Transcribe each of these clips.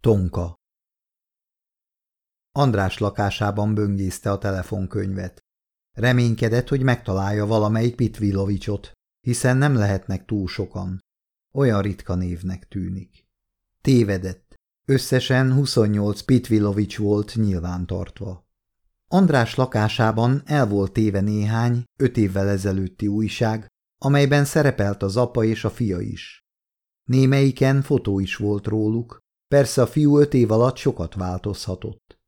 Tonka András lakásában böngészte a telefonkönyvet. Reménykedett, hogy megtalálja valamelyik Pitvilovicsot, hiszen nem lehetnek túl sokan. Olyan ritka névnek tűnik. Tévedett. Összesen 28 Pitvilovics volt nyilvántartva. András lakásában el volt téve néhány, öt évvel ezelőtti újság, amelyben szerepelt az apa és a fia is. Némelyiken fotó is volt róluk, persze a fiú öt év alatt sokat változhatott.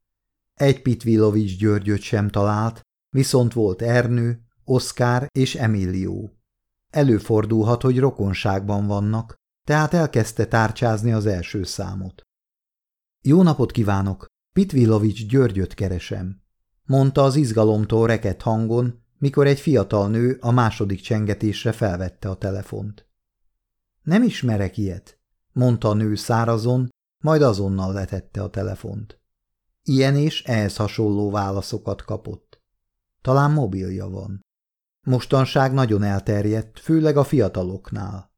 Egy Pitvilovics Györgyöt sem talált, viszont volt Ernő, Oszkár és Emilio. Előfordulhat, hogy rokonságban vannak, tehát elkezdte tárcsázni az első számot. Jó napot kívánok! Pitvilovics Györgyöt keresem, mondta az izgalomtól rekett hangon, mikor egy fiatal nő a második csengetésre felvette a telefont. Nem ismerek ilyet, mondta a nő szárazon, majd azonnal letette a telefont. Ilyen és ehhez hasonló válaszokat kapott. Talán mobilja van. Mostanság nagyon elterjedt, főleg a fiataloknál.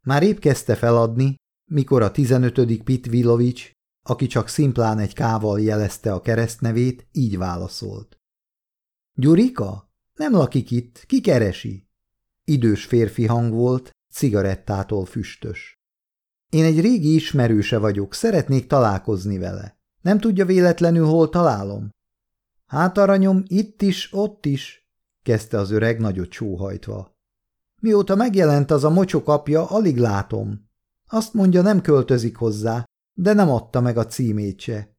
Már épp kezdte feladni, mikor a 15. Pitvilovics, aki csak szimplán egy kával jelezte a keresztnevét, így válaszolt. Gyurika? Nem lakik itt, ki keresi? Idős férfi hang volt, cigarettától füstös. Én egy régi ismerőse vagyok, szeretnék találkozni vele. Nem tudja véletlenül, hol találom? Hát aranyom, itt is, ott is, kezdte az öreg nagyot sóhajtva. Mióta megjelent az a mocsok apja, alig látom. Azt mondja, nem költözik hozzá, de nem adta meg a címét se.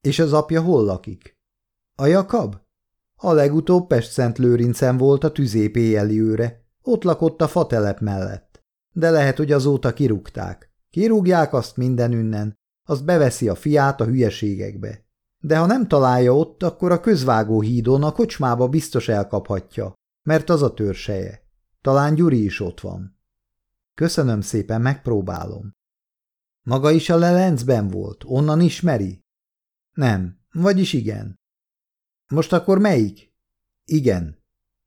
És az apja hol lakik? A Jakab? A legutóbb Pest-Szent Lőrincen volt a tüzép éjjeli őre, ott lakott a fatelep mellett. De lehet, hogy azóta kirúgták. Kirúgják azt mindenünnen, azt beveszi a fiát a hülyeségekbe. De ha nem találja ott, akkor a közvágó hídon a kocsmába biztos elkaphatja, mert az a törseje. Talán Gyuri is ott van. Köszönöm szépen, megpróbálom. Maga is a lelencben volt, onnan ismeri? Nem, vagyis igen. Most akkor melyik? Igen.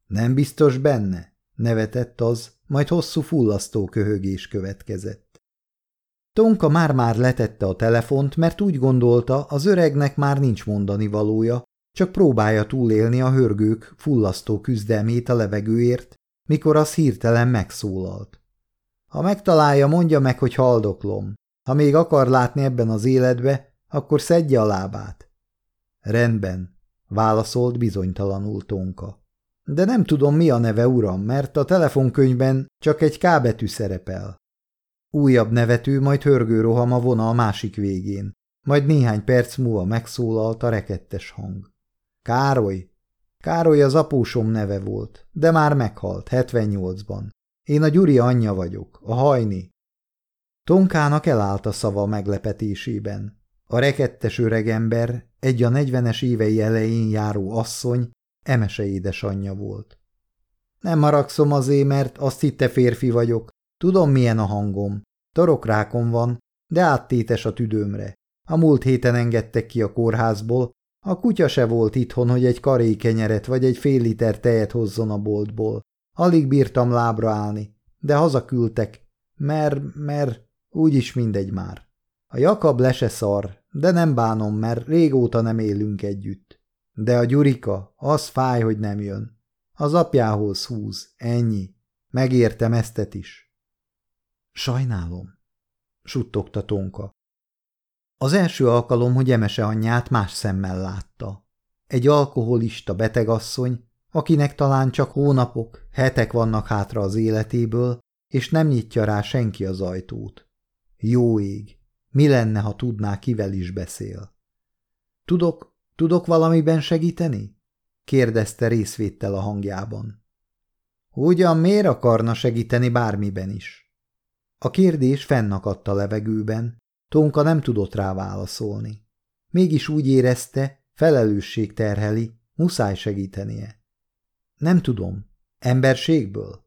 Nem biztos benne? Nevetett az, majd hosszú fullasztó köhögés következett. Tonka már-már letette a telefont, mert úgy gondolta, az öregnek már nincs mondani valója, csak próbálja túlélni a hörgők fullasztó küzdelmét a levegőért, mikor az hirtelen megszólalt. Ha megtalálja, mondja meg, hogy haldoklom. Ha még akar látni ebben az életbe, akkor szedje a lábát. Rendben, válaszolt bizonytalanul Tonka. De nem tudom, mi a neve, uram, mert a telefonkönyvben csak egy K betű szerepel. Újabb nevető, majd hörgő a vona a másik végén, majd néhány perc múlva megszólalt a rekettes hang. Károly! Károly az apósom neve volt, de már meghalt, 78-ban. Én a Gyuri anyja vagyok, a hajni. Tonkának elállt a szava meglepetésében. A rekettes öregember, egy a negyvenes évei elején járó asszony, emese édesanyja volt. Nem maragszom azért, mert azt hitte férfi vagyok, Tudom, milyen a hangom. Torokrákom van, de áttétes a tüdőmre. A múlt héten engedtek ki a kórházból, a kutya se volt itthon, hogy egy karékenyeret vagy egy fél liter tejet hozzon a boltból. Alig bírtam lábra állni, de hazaküldtek, mert, mert úgyis mindegy már. A Jakab lese szar, de nem bánom, mert régóta nem élünk együtt. De a Gyurika, az fáj, hogy nem jön. Az apjához húz, ennyi. Megértem eztet is. Sajnálom, suttogta Tonka. Az első alkalom, hogy Emese anyját más szemmel látta. Egy alkoholista betegasszony, akinek talán csak hónapok, hetek vannak hátra az életéből, és nem nyitja rá senki az ajtót. Jó ég, mi lenne, ha tudná, kivel is beszél? Tudok, tudok valamiben segíteni? kérdezte részvéttel a hangjában. Ugyan miért akarna segíteni bármiben is? A kérdés fennakadt a levegőben, Tonka nem tudott rá válaszolni. Mégis úgy érezte, felelősség terheli, muszáj segítenie. Nem tudom, emberségből?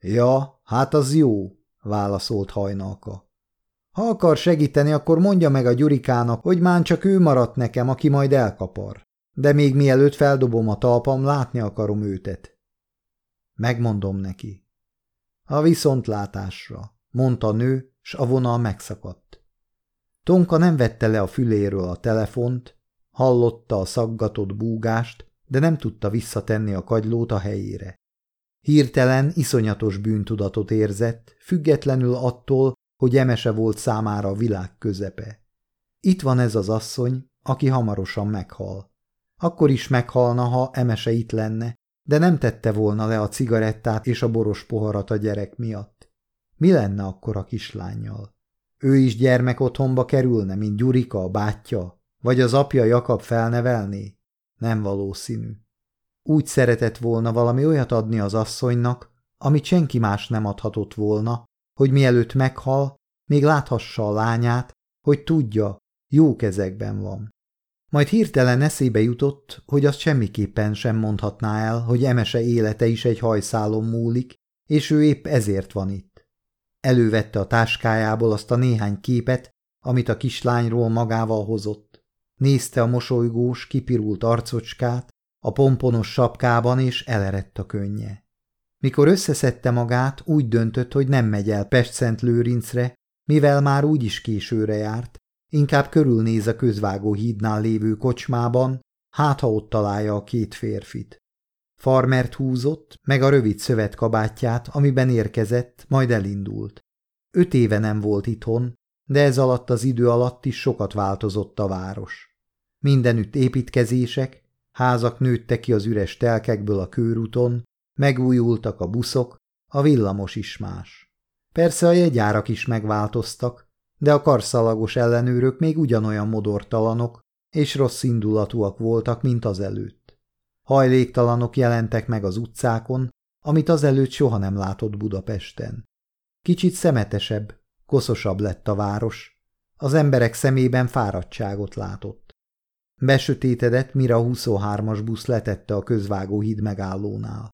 Ja, hát az jó, válaszolt hajnalka. Ha akar segíteni, akkor mondja meg a Gyurikának, hogy már csak ő maradt nekem, aki majd elkapar. De még mielőtt feldobom a talpam, látni akarom őtet. Megmondom neki. A viszontlátásra mondta a nő, s a vonal megszakadt. Tonka nem vette le a füléről a telefont, hallotta a szaggatott búgást, de nem tudta visszatenni a kagylót a helyére. Hirtelen iszonyatos bűntudatot érzett, függetlenül attól, hogy emese volt számára a világ közepe. Itt van ez az asszony, aki hamarosan meghal. Akkor is meghalna, ha emese itt lenne, de nem tette volna le a cigarettát és a boros poharat a gyerek miatt. Mi lenne akkor a kislányjal? Ő is gyermek otthonba kerülne, mint Gyurika, a bátyja, vagy az apja Jakab felnevelné? Nem valószínű. Úgy szeretett volna valami olyat adni az asszonynak, amit senki más nem adhatott volna, hogy mielőtt meghal, még láthassa a lányát, hogy tudja, jó kezekben van. Majd hirtelen eszébe jutott, hogy azt semmiképpen sem mondhatná el, hogy Emese élete is egy hajszálon múlik, és ő épp ezért van itt. Elővette a táskájából azt a néhány képet, amit a kislányról magával hozott. Nézte a mosolygós, kipirult arcocskát, a pomponos sapkában, és elerett a könnye. Mikor összeszedte magát, úgy döntött, hogy nem megy el Pest-Szent Lőrincre, mivel már úgyis későre járt, inkább körülnéz a közvágó hídnál lévő kocsmában, hát ha ott találja a két férfit. Farmert húzott, meg a rövid szövetkabátját, amiben érkezett, majd elindult. Öt éve nem volt itthon, de ez alatt az idő alatt is sokat változott a város. Mindenütt építkezések, házak nőttek ki az üres telkekből a körúton, megújultak a buszok, a villamos is más. Persze a jegyárak is megváltoztak, de a karszalagos ellenőrök még ugyanolyan modortalanok és rossz indulatúak voltak, mint az előtt. Hajléktalanok jelentek meg az utcákon, amit azelőtt soha nem látott Budapesten. Kicsit szemetesebb, koszosabb lett a város, az emberek szemében fáradtságot látott. Besötétedett, mire a 23-as busz letette a közvágó híd megállónál.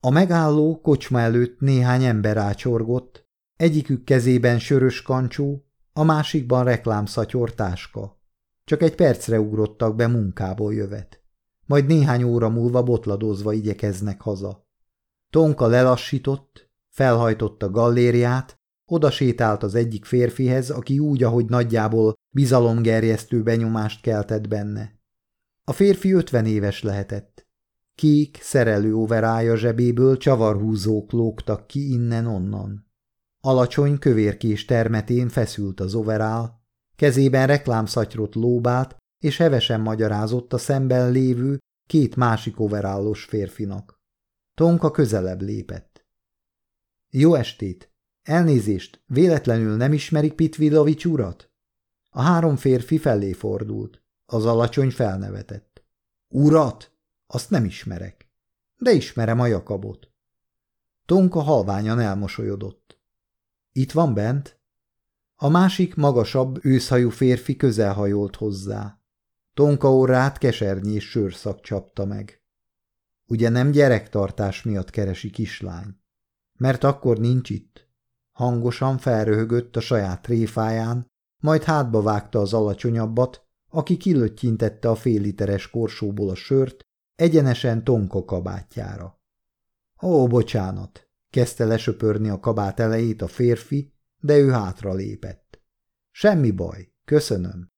A megálló kocsma előtt néhány ember ácsorgott, egyikük kezében sörös kancsó, a másikban reklámszatyor táska. Csak egy percre ugrottak be munkából jövet. Majd néhány óra múlva botladozva igyekeznek haza. Tonka lelassított, felhajtotta gallériát, oda sétált az egyik férfihez, aki úgy, ahogy nagyjából bizalomgerjesztő benyomást keltett benne. A férfi ötven éves lehetett. Kék, szerelő overája zsebéből csavarhúzók lógtak ki innen-onnan. Alacsony, kövérkés termetén feszült az overál, kezében reklámszatyrot lóbált, és hevesen magyarázott a szemben lévő két másik overállos férfinak. Tonka közelebb lépett. Jó estét! Elnézést, véletlenül nem ismerik Pitvilovics urat? A három férfi felé fordult. Az alacsony felnevetett. Urat? Azt nem ismerek. De ismerem a Jakabot. Tonka halványan elmosolyodott. Itt van bent? A másik, magasabb, őszhajú férfi közelhajolt hozzá. Tonka orrát kesernyés sörszak csapta meg. Ugye nem gyerektartás miatt keresi kislány? Mert akkor nincs itt. Hangosan felröhögött a saját tréfáján, majd hátba vágta az alacsonyabbat, aki kilöttyintette a féliteres korsóból a sört, egyenesen Tonka kabátjára. Ó, bocsánat, kezdte lesöpörni a kabát elejét a férfi, de ő hátra lépett. Semmi baj, köszönöm.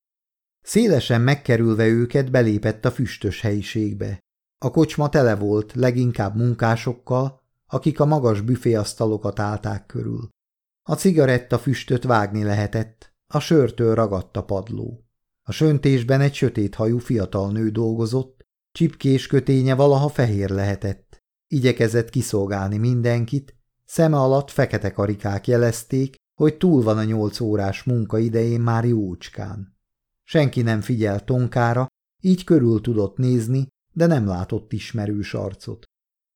Szélesen megkerülve őket belépett a füstös helyiségbe. A kocsma tele volt, leginkább munkásokkal, akik a magas büféasztalokat állták körül. A cigaretta füstöt vágni lehetett, a sörtől ragadt a padló. A söntésben egy sötét hajú fiatal nő dolgozott, csipkés köténye valaha fehér lehetett. Igyekezett kiszolgálni mindenkit, szeme alatt fekete karikák jelezték, hogy túl van a nyolc órás munka idején már jócskán. Senki nem figyelt Tonkára, így körül tudott nézni, de nem látott ismerős arcot.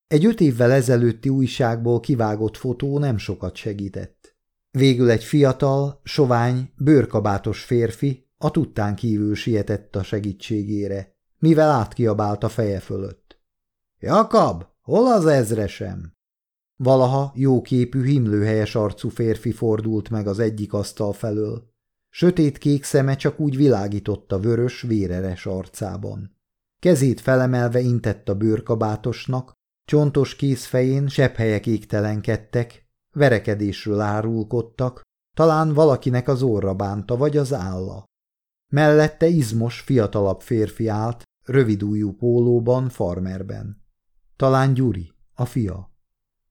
Egy öt évvel ezelőtti újságból kivágott fotó nem sokat segített. Végül egy fiatal, sovány, bőrkabátos férfi a tudtán kívül sietett a segítségére, mivel átkiabált a feje fölött. – Jakab, hol az ezresem? Valaha jóképű, himlőhelyes arcú férfi fordult meg az egyik asztal felől. Sötét-kék szeme csak úgy világított a vörös, véreres arcában. Kezét felemelve intett a bőrkabátosnak, csontos kézfején sepphelyek égtelenkedtek, verekedésről árulkodtak, Talán valakinek az orra bánta, vagy az álla. Mellette izmos, fiatalabb férfi állt, rövidújú pólóban, farmerben. Talán Gyuri, a fia.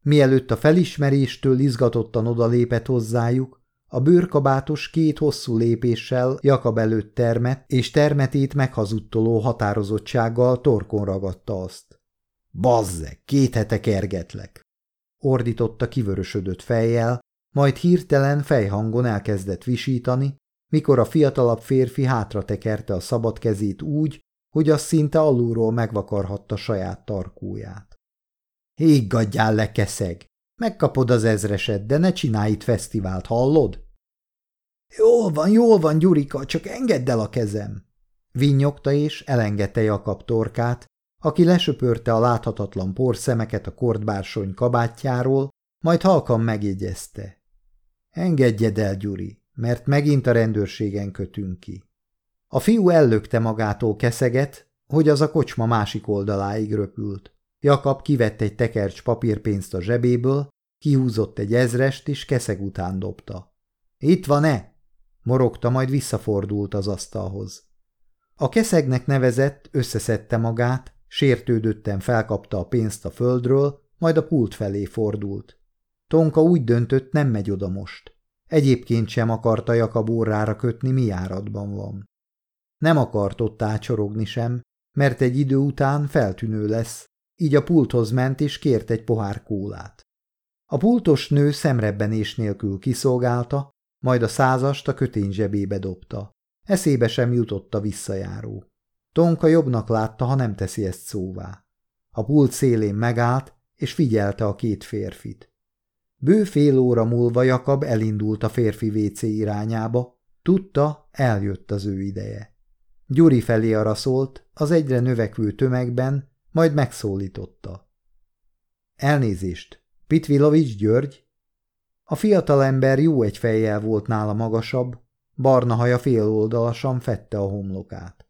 Mielőtt a felismeréstől izgatottan odalépett hozzájuk, a bőrkabátos két hosszú lépéssel Jakab előtt termet, és termetét meghazudtoló határozottsággal torkon ragadta azt. Bazze, két hete kergetlek! ordította kivörösödött fejjel, majd hirtelen fejhangon elkezdett visítani, mikor a fiatalabb férfi hátra tekerte a szabad kezét úgy, hogy az szinte alulról megvakarhatta saját tarkóját. Higgadjál le, keszeg! Megkapod az ezreset, de ne csinálj itt fesztivált, hallod? Jól van, jól van, Gyurika, csak engedd el a kezem! Vinnyogta és elengedte Jakab torkát, aki lesöpörte a láthatatlan porszemeket a kordbársony kabátjáról, majd halkan megjegyezte. Engedjed el, Gyuri, mert megint a rendőrségen kötünk ki. A fiú ellökte magától keszeget, hogy az a kocsma másik oldaláig röpült. Jakab kivett egy tekercs papírpénzt a zsebéből, kihúzott egy ezrest, és keszeg után dobta. – Itt van-e? – morogta, majd visszafordult az asztalhoz. A keszegnek nevezett, összeszedte magát, sértődötten felkapta a pénzt a földről, majd a pult felé fordult. Tonka úgy döntött, nem megy oda most. Egyébként sem akarta Jakab órára kötni, mi járatban van. Nem akart ott ácsorogni sem, mert egy idő után feltűnő lesz, így a pulthoz ment és kért egy pohár kólát. A pultos nő szemrebbenés nélkül kiszolgálta, majd a százast a kötény zsebébe dobta. Eszébe sem jutott a visszajáró. Tonka jobbnak látta, ha nem teszi ezt szóvá. A pult szélén megállt, és figyelte a két férfit. Bő fél óra múlva Jakab elindult a férfi WC irányába, tudta, eljött az ő ideje. Gyuri felé araszolt, az egyre növekvő tömegben, majd megszólította. Elnézést, Pitvilovics György? A fiatalember jó egy fejjel volt nála magasabb, barna haja féloldalasan fette a homlokát.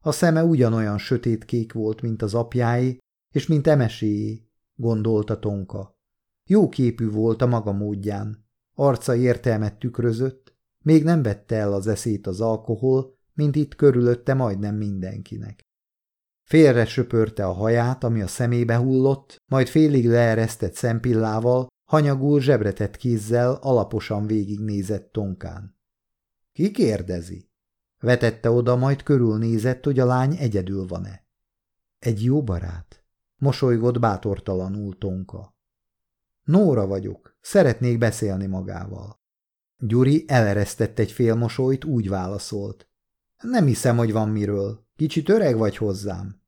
A szeme ugyanolyan sötétkék volt, mint az apjáé, és mint emeséjé, gondolta Tonka. Jó képű volt a maga módján. Arca értelmet tükrözött, még nem vette el az eszét az alkohol, mint itt körülötte majdnem mindenkinek. Félre söpörte a haját, ami a szemébe hullott, majd félig leeresztett szempillával, hanyagul zsebretett kézzel alaposan végignézett Tonkán. Ki kérdezi? Vetette oda, majd körülnézett, hogy a lány egyedül van-e. Egy jó barát? Mosolygott bátortalanul Tonka. Nóra vagyok, szeretnék beszélni magával. Gyuri eleresztett egy félmosolyt, úgy válaszolt. Nem hiszem, hogy van miről. Kicsit öreg vagy hozzám.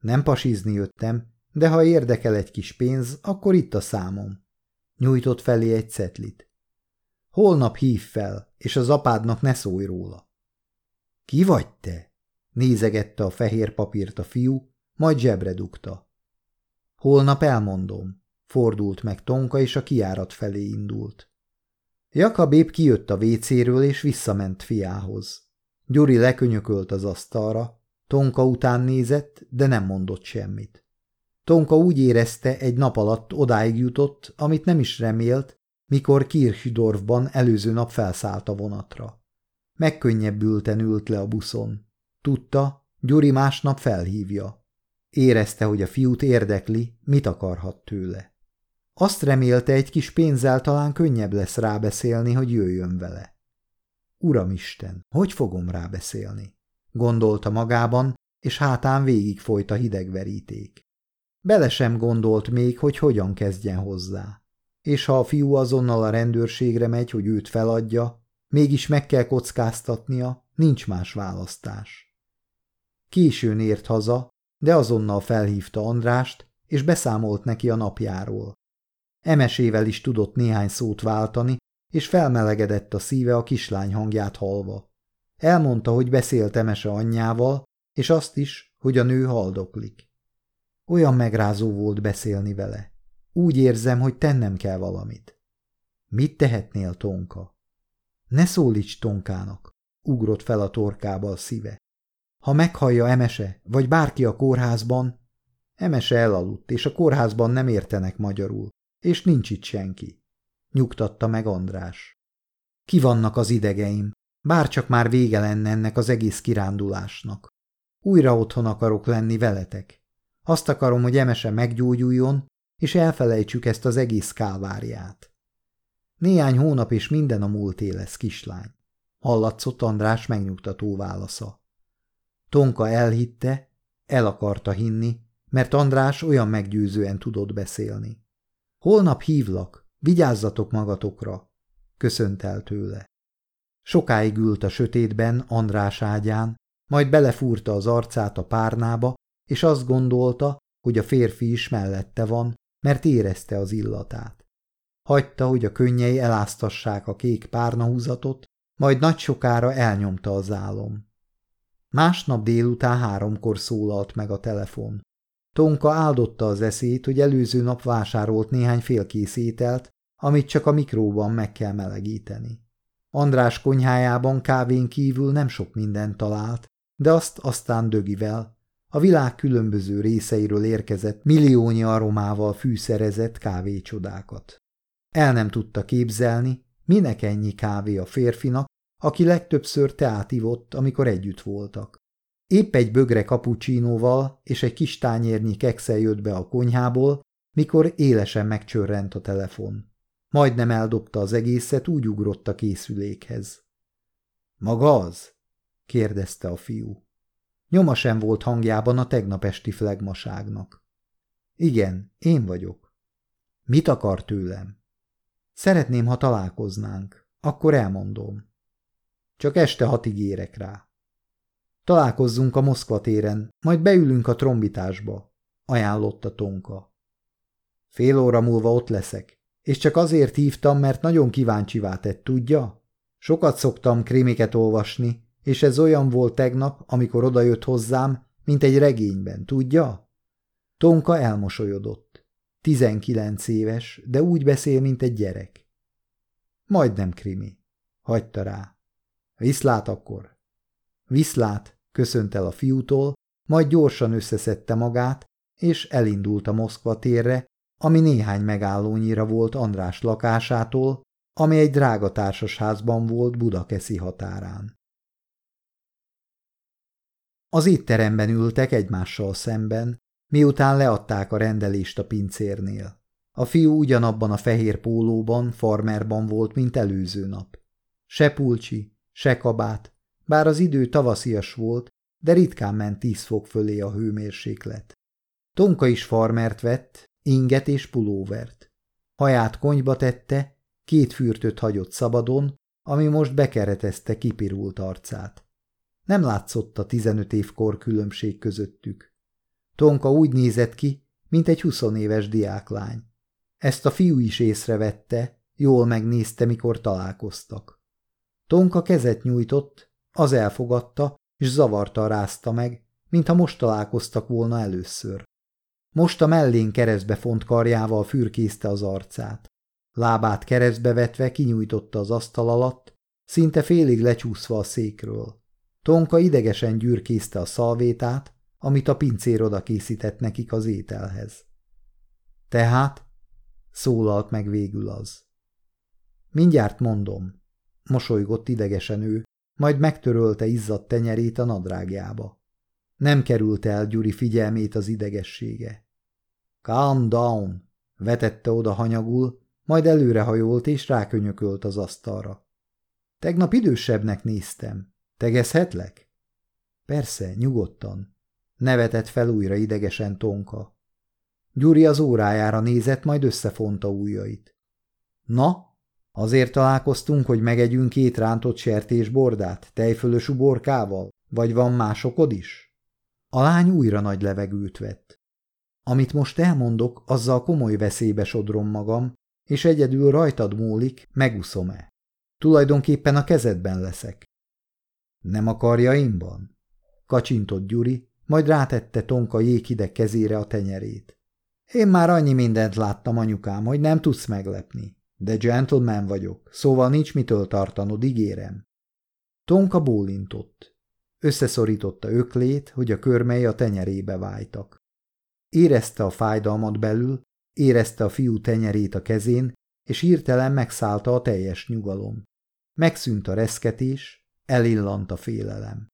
Nem pasizni jöttem, de ha érdekel egy kis pénz, akkor itt a számom. Nyújtott felé egy cetlit. Holnap hív fel, és az apádnak ne szólj róla. Ki vagy te? Nézegette a fehér papírt a fiú, majd zsebre dugta. Holnap elmondom. Fordult meg Tonka, és a kiárat felé indult. Jakab épp kijött a vécéről, és visszament fiához. Gyuri lekönyökölt az asztalra, Tonka után nézett, de nem mondott semmit. Tonka úgy érezte, egy nap alatt odáig jutott, amit nem is remélt, mikor Kirchdorfban előző nap felszállt a vonatra. Megkönnyebbülten ült le a buszon. Tudta, Gyuri másnap felhívja. Érezte, hogy a fiút érdekli, mit akarhat tőle. Azt remélte, egy kis pénzzel talán könnyebb lesz rábeszélni, hogy jöjjön vele. Uramisten, hogy fogom rábeszélni? Gondolta magában, és hátán végig folyt a hidegveríték. Bele sem gondolt még, hogy hogyan kezdjen hozzá. És ha a fiú azonnal a rendőrségre megy, hogy őt feladja, mégis meg kell kockáztatnia, nincs más választás. Későn ért haza, de azonnal felhívta Andrást, és beszámolt neki a napjáról. Emesével is tudott néhány szót váltani, és felmelegedett a szíve a kislány hangját halva. Elmondta, hogy beszélt Emese anyjával, és azt is, hogy a nő haldoklik. Olyan megrázó volt beszélni vele. Úgy érzem, hogy tennem kell valamit. Mit tehetnél, Tonka? Ne szólíts Tonkának, ugrott fel a torkába a szíve. Ha meghallja Emese, vagy bárki a kórházban, Emese elaludt, és a kórházban nem értenek magyarul, és nincs itt senki nyugtatta meg András. Ki vannak az idegeim? Bárcsak már vége lenne ennek az egész kirándulásnak. Újra otthon akarok lenni veletek. Azt akarom, hogy Emese meggyógyuljon, és elfelejtsük ezt az egész káváriát. Néhány hónap és minden a múlté lesz, kislány. Hallatszott András megnyugtató válasza. Tonka elhitte, el akarta hinni, mert András olyan meggyőzően tudott beszélni. Holnap hívlak, vigyázzatok magatokra, köszönt el tőle. Sokáig ült a sötétben András ágyán, majd belefúrta az arcát a párnába, és azt gondolta, hogy a férfi is mellette van, mert érezte az illatát. Hagyta, hogy a könnyei eláztassák a kék párnahúzatot, majd nagy sokára elnyomta az álom. Másnap délután háromkor szólalt meg a telefon. Tonka áldotta az eszét, hogy előző nap vásárolt néhány félkész ételt, amit csak a mikróban meg kell melegíteni. András konyhájában kávén kívül nem sok mindent talált, de azt aztán dögivel, a világ különböző részeiről érkezett milliónyi aromával fűszerezett kávécsodákat. El nem tudta képzelni, minek ennyi kávé a férfinak, aki legtöbbször teát ivott, amikor együtt voltak. Épp egy bögre kapucsinóval és egy kis tányérnyi kekszel jött be a konyhából, mikor élesen megcsörrent a telefon. Majdnem eldobta az egészet, úgy ugrott a készülékhez. – Maga az? – kérdezte a fiú. Nyoma sem volt hangjában a tegnap esti flegmaságnak. – Igen, én vagyok. – Mit akar tőlem? – Szeretném, ha találkoznánk. Akkor elmondom. Csak este hatig érek rá. Találkozzunk a Moszkva téren, majd beülünk a trombitásba, ajánlotta Tonka. Fél óra múlva ott leszek, és csak azért hívtam, mert nagyon kíváncsivá tett, tudja? Sokat szoktam krémiket olvasni, és ez olyan volt tegnap, amikor odajött hozzám, mint egy regényben, tudja? Tonka elmosolyodott. Tizenkilenc éves, de úgy beszél, mint egy gyerek. Majdnem krimi. Hagyta rá. Viszlát akkor. Viszlát, köszönt el a fiútól, majd gyorsan összeszedte magát, és elindult a Moszkva térre, ami néhány megállónyira volt András lakásától, ami egy drága társasházban volt Budakeszi határán. Az étteremben ültek egymással szemben, miután leadták a rendelést a pincérnél. A fiú ugyanabban a fehér pólóban, farmerban volt, mint előző nap. Se pulcsi, se kabát, bár az idő tavaszias volt, de ritkán ment tíz fok fölé a hőmérséklet. Tonka is farmert vett, inget és pulóvert. Haját konyba tette, két fürtöt hagyott szabadon, ami most bekeretezte kipirult arcát. Nem látszott a tizenöt évkor különbség közöttük. Tonka úgy nézett ki, mint egy huszonéves diáklány. Ezt a fiú is észrevette, jól megnézte, mikor találkoztak. Tonka kezet nyújtott, az elfogadta, és zavarta rázta meg, mintha most találkoztak volna először. Most a mellén keresztbe font karjával fürkészte az arcát. Lábát keresztbe vetve kinyújtotta az asztal alatt, szinte félig lecsúszva a székről. Tonka idegesen gyűrkészte a szalvétát, amit a pincér oda készített nekik az ételhez. Tehát? szólalt meg végül az. Mindjárt mondom, mosolygott idegesen ő, majd megtörölte izzadt tenyerét a nadrágjába. Nem került el Gyuri figyelmét az idegessége. Calm down, vetette oda hanyagul, majd előrehajolt és rákönyökölt az asztalra. Tegnap idősebbnek néztem. Tegezhetlek? Persze, nyugodtan. Nevetett fel újra idegesen Tonka. Gyuri az órájára nézett, majd összefonta ujjait. Na, azért találkoztunk, hogy megegyünk két rántott sertésbordát, tejfölös uborkával, vagy van másokod is? A lány újra nagy levegőt vett. Amit most elmondok, azzal komoly veszélybe sodrom magam, és egyedül rajtad múlik, meguszom-e. Tulajdonképpen a kezedben leszek. Nem a karjaimban? Kacsintott Gyuri, majd rátette Tonka jéghideg kezére a tenyerét. Én már annyi mindent láttam, anyukám, hogy nem tudsz meglepni. De gentleman vagyok, szóval nincs mitől tartanod, ígérem. Tonka bólintott. Összeszorította öklét, hogy a körmei a tenyerébe váltak. Érezte a fájdalmat belül, érezte a fiú tenyerét a kezén, és hirtelen megszállta a teljes nyugalom. megszűnt a reszketés, elillant a félelem.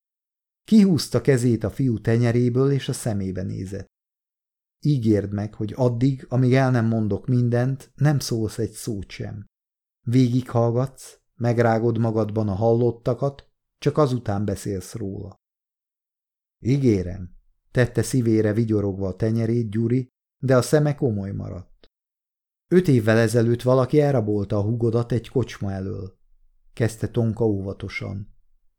Kihúzta kezét a fiú tenyeréből, és a szemébe nézett. Ígérd meg, hogy addig, amíg el nem mondok mindent, nem szólsz egy szót sem. Végighallgatsz, megrágod magadban a hallottakat, csak azután beszélsz róla. Ígérem, tette szívére vigyorogva a tenyerét Gyuri, de a szeme komoly maradt. Öt évvel ezelőtt valaki elrabolta a hugodat egy kocsma elől, kezdte Tonka óvatosan.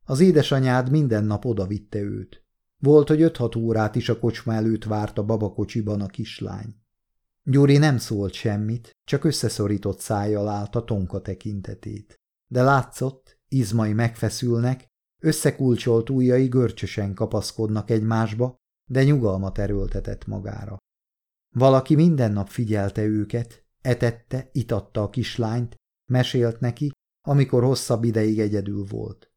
Az édesanyád minden nap odavitte őt. Volt, hogy öt-hat órát is a kocsma előtt várt a babakocsiban a kislány. Gyuri nem szólt semmit, csak összeszorított szájjal állt a Tonka tekintetét. De látszott, izmai megfeszülnek, összekulcsolt ujjai görcsösen kapaszkodnak egymásba, de nyugalmat erőltetett magára. Valaki minden nap figyelte őket, etette, itatta a kislányt, mesélt neki, amikor hosszabb ideig egyedül volt.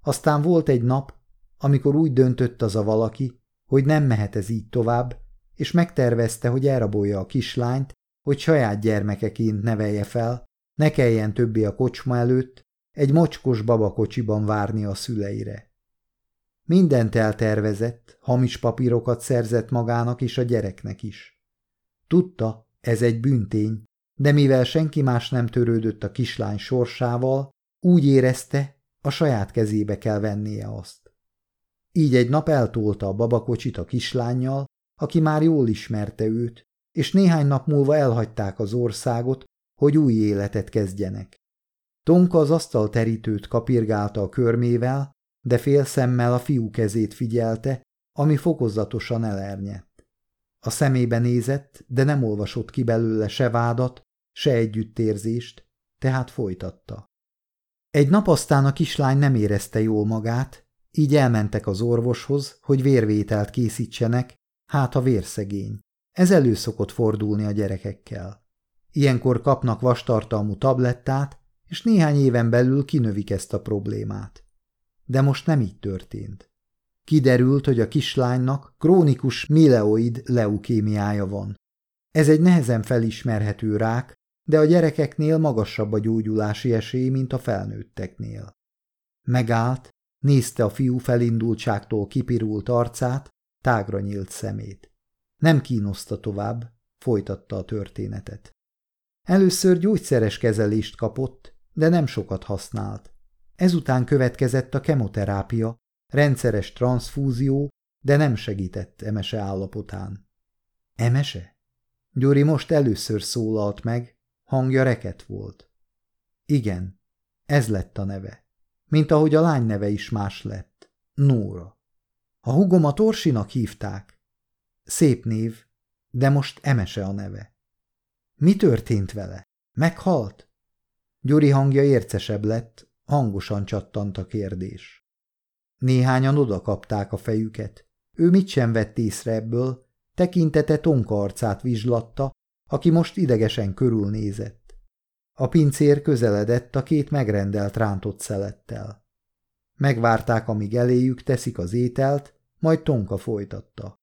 Aztán volt egy nap, amikor úgy döntött az a valaki, hogy nem mehet ez így tovább, és megtervezte, hogy elrabolja a kislányt, hogy saját gyermekeként nevelje fel, ne kelljen többé a kocsma előtt, egy mocskos babakocsiban várni a szüleire. Mindent eltervezett, hamis papírokat szerzett magának és a gyereknek is. Tudta, ez egy büntény, de mivel senki más nem törődött a kislány sorsával, úgy érezte, a saját kezébe kell vennie azt. Így egy nap eltolta a babakocsit a kislányjal, aki már jól ismerte őt, és néhány nap múlva elhagyták az országot, hogy új életet kezdjenek. Tonka az asztal terítőt kapirgálta a körmével, de fél szemmel a fiú kezét figyelte, ami fokozatosan elernyett. A szemébe nézett, de nem olvasott ki belőle se vádat, se együttérzést, tehát folytatta. Egy nap aztán a kislány nem érezte jól magát, így elmentek az orvoshoz, hogy vérvételt készítsenek, hát a vérszegény. Ez elő szokott fordulni a gyerekekkel. Ilyenkor kapnak vastartalmú tablettát, és néhány éven belül kinövik ezt a problémát. De most nem így történt. Kiderült, hogy a kislánynak krónikus mileoid leukémiája van. Ez egy nehezen felismerhető rák, de a gyerekeknél magasabb a gyógyulási esély, mint a felnőtteknél. Megállt, nézte a fiú felindultságtól kipirult arcát, tágra nyílt szemét. Nem kínoszta tovább, folytatta a történetet. Először gyógyszeres kezelést kapott, de nem sokat használt. Ezután következett a kemoterápia, rendszeres transfúzió, de nem segített Emese állapotán. Emese? Gyuri most először szólalt meg, hangja reket volt. Igen, ez lett a neve. Mint ahogy a lány neve is más lett. Nóra. A hugomat Orsinak hívták. Szép név, de most Emese a neve. Mi történt vele? Meghalt? Gyuri hangja ércesebb lett, hangosan csattant a kérdés. Néhányan odakapták a fejüket. Ő mit sem vett észre ebből, tekintete Tonka arcát vizslatta, aki most idegesen körülnézett. A pincér közeledett a két megrendelt rántott szelettel. Megvárták, amíg eléjük teszik az ételt, majd Tonka folytatta.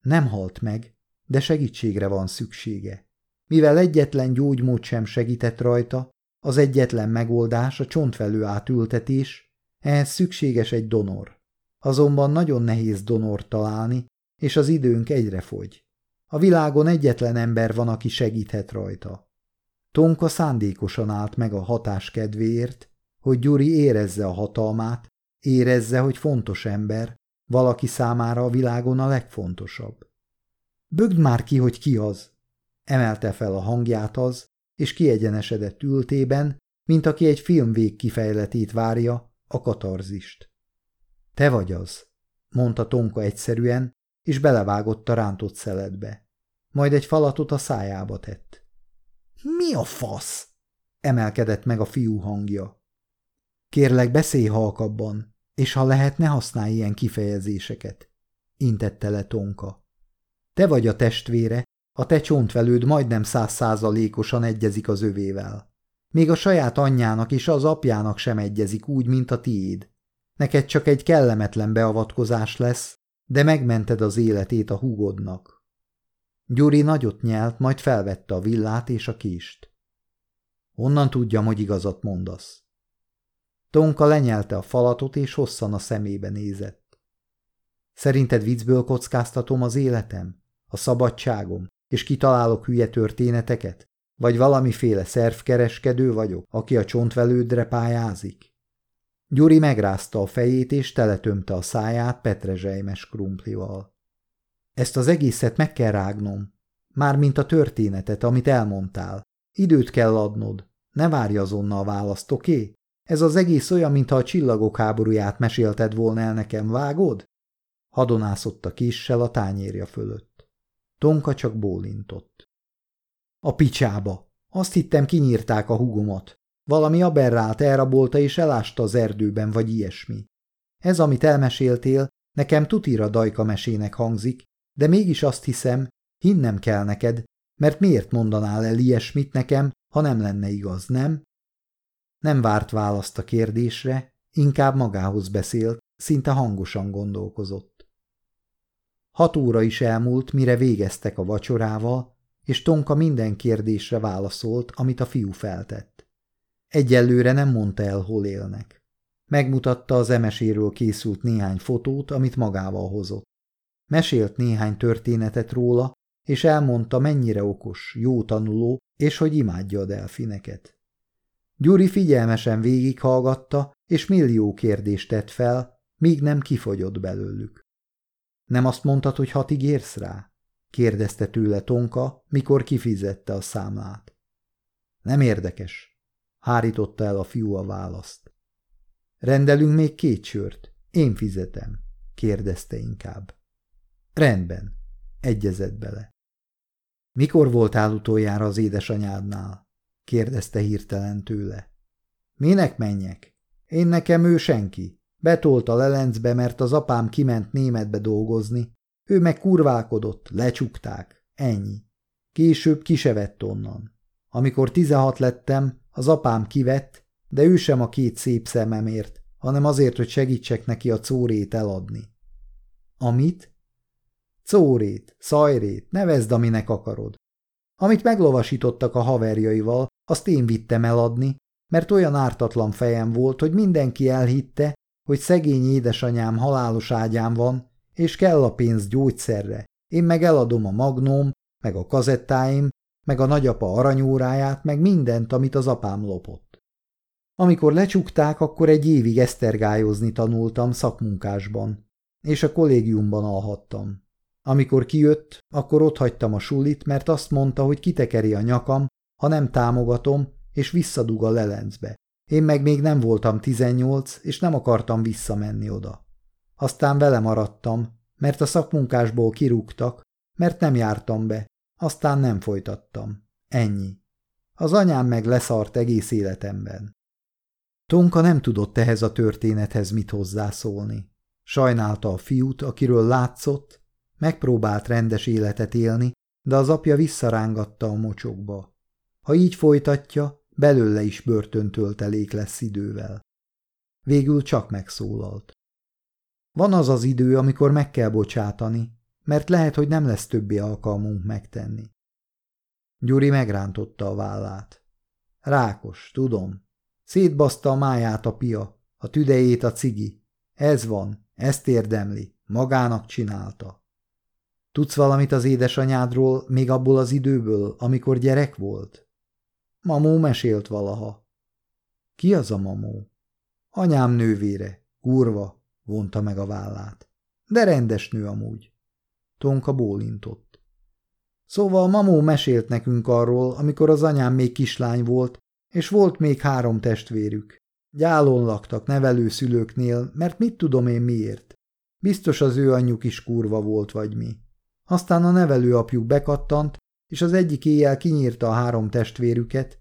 Nem halt meg, de segítségre van szüksége. Mivel egyetlen gyógymód sem segített rajta, az egyetlen megoldás a csontvelő átültetés, ehhez szükséges egy donor. Azonban nagyon nehéz donort találni, és az időnk egyre fogy. A világon egyetlen ember van, aki segíthet rajta. Tonka szándékosan állt meg a hatás kedvéért, hogy Gyuri érezze a hatalmát, érezze, hogy fontos ember, valaki számára a világon a legfontosabb. Bögd már ki, hogy ki az, Emelte fel a hangját az, és kiegyenesedett ültében, mint aki egy film végkifejletét várja, a katarzist. Te vagy az, mondta Tonka egyszerűen, és belevágott a rántott szeletbe. Majd egy falatot a szájába tett. Mi a fasz? emelkedett meg a fiú hangja. Kérlek, beszélj halkabban, és ha lehet, ne használj ilyen kifejezéseket, intette le Tonka. Te vagy a testvére, a te csontvelőd majdnem százszázalékosan egyezik az övével. Még a saját anyjának és az apjának sem egyezik úgy, mint a tiéd. Neked csak egy kellemetlen beavatkozás lesz, de megmented az életét a húgodnak. Gyuri nagyot nyelt, majd felvette a villát és a kist. Honnan tudjam, hogy igazat mondasz? Tonka lenyelte a falatot, és hosszan a szemébe nézett. Szerinted viccből kockáztatom az életem? A szabadságom? És kitalálok hülye történeteket? Vagy valamiféle szervkereskedő vagyok, aki a csontvelődre pályázik? Gyuri megrázta a fejét, és teletömte a száját petrezselymes krumplival. Ezt az egészet meg kell rágnom. Mármint a történetet, amit elmondtál. Időt kell adnod. Ne várj azonnal a választ, oké? Okay? Ez az egész olyan, mintha a csillagok háborúját mesélted volna el nekem, vágod? Hadonászott a kissel a tányérja fölött. Tonka csak bólintott. A picsába! Azt hittem, kinyírták a hugomat. Valami aberrált elrabolta és elásta az erdőben, vagy ilyesmi. Ez, amit elmeséltél, nekem tutira dajka mesének hangzik, de mégis azt hiszem, hinnem kell neked, mert miért mondanál el ilyesmit nekem, ha nem lenne igaz, nem? Nem várt választ a kérdésre, inkább magához beszélt, szinte hangosan gondolkozott. Hat óra is elmúlt, mire végeztek a vacsorával, és Tonka minden kérdésre válaszolt, amit a fiú feltett. Egyelőre nem mondta el, hol élnek. Megmutatta az emeséről készült néhány fotót, amit magával hozott. Mesélt néhány történetet róla, és elmondta, mennyire okos, jó tanuló, és hogy imádja a delfineket. Gyuri figyelmesen végighallgatta, és millió kérdést tett fel, míg nem kifogyott belőlük. Nem azt mondtad, hogy hatig érsz rá? kérdezte tőle Tonka, mikor kifizette a számlát. Nem érdekes, hárította el a fiú a választ. Rendelünk még két sört, én fizetem, kérdezte inkább. Rendben, egyezett bele. Mikor voltál utoljára az édesanyádnál? kérdezte hirtelen tőle. Minek menjek? Én nekem ő senki. Betolt a lelencbe, mert az apám kiment németbe dolgozni. Ő meg kurválkodott, lecsukták. Ennyi. Később kisevett onnan. Amikor tizenhat lettem, az apám kivett, de ő sem a két szép szememért, hanem azért, hogy segítsek neki a córét eladni. Amit? Córét, szajrét, nevezd, aminek akarod. Amit meglovasítottak a haverjaival, azt én vittem eladni, mert olyan ártatlan fejem volt, hogy mindenki elhitte, hogy szegény édesanyám halálos ágyán van, és kell a pénz gyógyszerre. Én meg eladom a magnóm, meg a kazettáim, meg a nagyapa aranyóráját, meg mindent, amit az apám lopott. Amikor lecsukták, akkor egy évig esztergályozni tanultam szakmunkásban, és a kollégiumban alhattam. Amikor kijött, akkor otthagytam a sulit, mert azt mondta, hogy kitekeri a nyakam, ha nem támogatom, és visszadug a lelencbe. Én meg még nem voltam tizennyolc, és nem akartam visszamenni oda. Aztán vele maradtam, mert a szakmunkásból kirúgtak, mert nem jártam be, aztán nem folytattam. Ennyi. Az anyám meg leszart egész életemben. Tonka nem tudott ehhez a történethez mit hozzászólni. Sajnálta a fiút, akiről látszott, megpróbált rendes életet élni, de az apja visszarángatta a mocsokba. Ha így folytatja, belőle is börtöntöltelék lesz idővel. Végül csak megszólalt. Van az az idő, amikor meg kell bocsátani, mert lehet, hogy nem lesz többé alkalmunk megtenni. Gyuri megrántotta a vállát. Rákos, tudom. Szétbaszta a máját a pia, a tüdejét a cigi. Ez van, ezt érdemli, magának csinálta. Tudsz valamit az édesanyádról, még abból az időből, amikor gyerek volt? Mamó mesélt valaha. Ki az a mamó? Anyám nővére, kurva, vonta meg a vállát. De rendes nő amúgy. Tonka bólintott. Szóval mamó mesélt nekünk arról, amikor az anyám még kislány volt, és volt még három testvérük. Gyálon laktak nevelőszülőknél, mert mit tudom én miért. Biztos az ő anyjuk is kurva volt, vagy mi. Aztán a nevelőapjuk bekattant, és az egyik éjjel kinyírta a három testvérüket,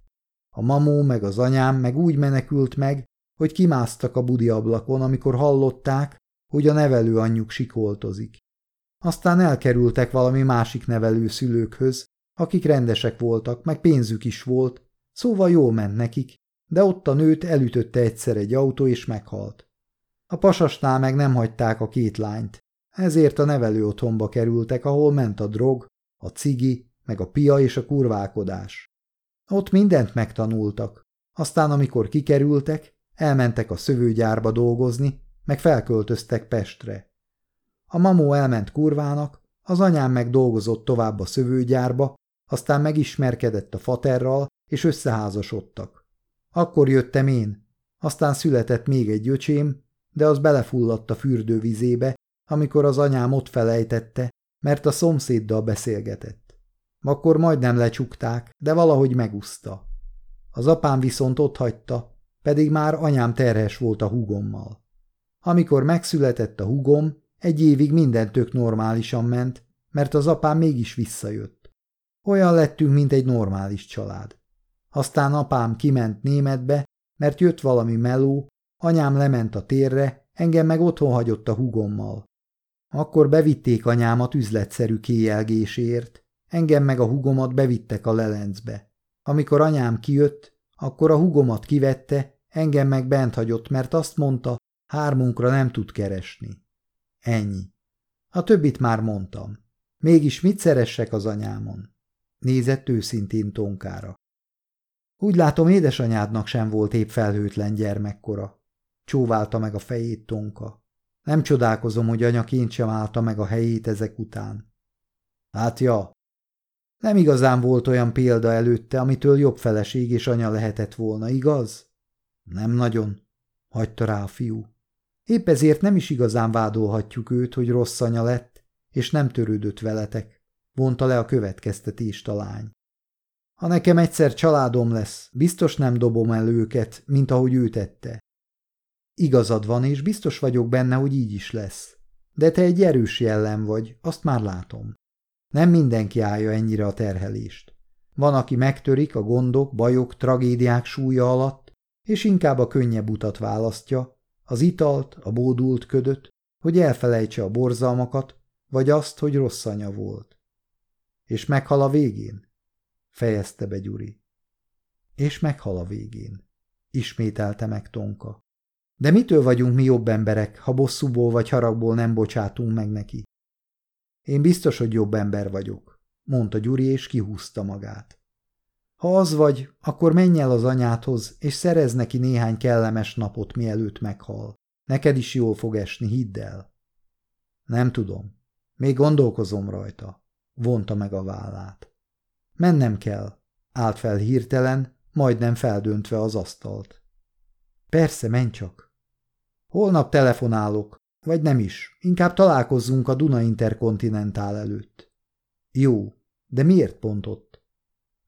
a mamó meg az anyám meg úgy menekült meg, hogy kimásztak a budi ablakon, amikor hallották, hogy a nevelő anyjuk sikoltozik. Aztán elkerültek valami másik nevelő szülőkhöz, akik rendesek voltak, meg pénzük is volt, szóval jól ment nekik, de ott a nőt elütötte egyszer egy autó, és meghalt. A pasasnál meg nem hagyták a két lányt, ezért a nevelő otthonba kerültek, ahol ment a drog, a cigi, meg a pia és a kurválkodás. Ott mindent megtanultak, aztán amikor kikerültek, elmentek a szövőgyárba dolgozni, meg felköltöztek Pestre. A mamó elment kurvának, az anyám meg dolgozott tovább a szövőgyárba, aztán megismerkedett a faterral, és összeházasodtak. Akkor jöttem én, aztán született még egy öcsém, de az belefulladt a fürdővizébe, amikor az anyám ott felejtette, mert a szomszéddal beszélgetett. Akkor majdnem lecsukták, de valahogy meguszta. Az apám viszont ott hagyta, pedig már anyám terhes volt a húgommal. Amikor megszületett a húgom, egy évig minden tök normálisan ment, mert az apám mégis visszajött. Olyan lettünk, mint egy normális család. Aztán apám kiment németbe, mert jött valami meló, anyám lement a térre, engem meg otthon hagyott a hugommal. Akkor bevitték anyámat üzletszerű kéjelgésért, engem meg a hugomat bevittek a lelencbe. Amikor anyám kijött, akkor a hugomat kivette, engem meg bent hagyott, mert azt mondta, hármunkra nem tud keresni. Ennyi. A többit már mondtam. Mégis mit szeressek az anyámon? Nézett őszintén Tonkára. Úgy látom, édesanyádnak sem volt épp felhőtlen gyermekkora. Csóválta meg a fejét Tonka. Nem csodálkozom, hogy anyaként sem állta meg a helyét ezek után. Hát ja, nem igazán volt olyan példa előtte, amitől jobb feleség és anya lehetett volna, igaz? Nem nagyon, hagyta rá a fiú. Épp ezért nem is igazán vádolhatjuk őt, hogy rossz anya lett, és nem törődött veletek, vonta le a következtetést a lány. Ha nekem egyszer családom lesz, biztos nem dobom el őket, mint ahogy ő tette. Igazad van, és biztos vagyok benne, hogy így is lesz. De te egy erős jellem vagy, azt már látom. Nem mindenki állja ennyire a terhelést. Van, aki megtörik a gondok, bajok, tragédiák súlya alatt, és inkább a könnyebb utat választja, az italt, a bódult ködöt, hogy elfelejtse a borzalmakat, vagy azt, hogy rossz anya volt. És meghal a végén? fejezte be Gyuri. És meghal a végén, ismételte meg Tonka. De mitől vagyunk mi jobb emberek, ha bosszúból vagy haragból nem bocsátunk meg neki? Én biztos, hogy jobb ember vagyok, mondta Gyuri, és kihúzta magát. Ha az vagy, akkor menj el az anyádhoz, és szerez neki néhány kellemes napot, mielőtt meghal. Neked is jól fog esni, hidd el. Nem tudom. Még gondolkozom rajta. Vonta meg a vállát. Mennem kell. Állt fel hirtelen, majdnem feldöntve az asztalt. Persze, menj csak. Holnap telefonálok, vagy nem is. Inkább találkozzunk a Duna Interkontinentál előtt. Jó, de miért pont ott?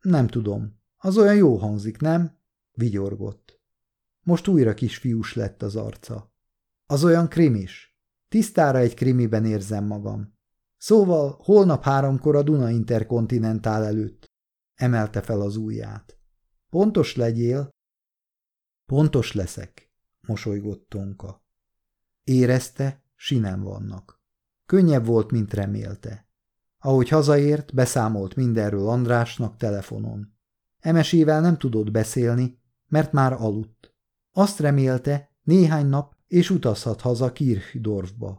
Nem tudom. Az olyan jó hangzik, nem? Vigyorgott. Most újra kisfiús lett az arca. Az olyan krimis. Tisztára egy krimiben érzem magam. Szóval holnap háromkor a Duna Interkontinentál előtt. Emelte fel az ujját. Pontos legyél? Pontos leszek, mosolygott Tonka. Érezte, sinem vannak. Könnyebb volt, mint remélte. Ahogy hazaért, beszámolt mindenről Andrásnak telefonon. Emesével nem tudott beszélni, mert már aludt. Azt remélte, néhány nap, és utazhat haza Kirchdorfba.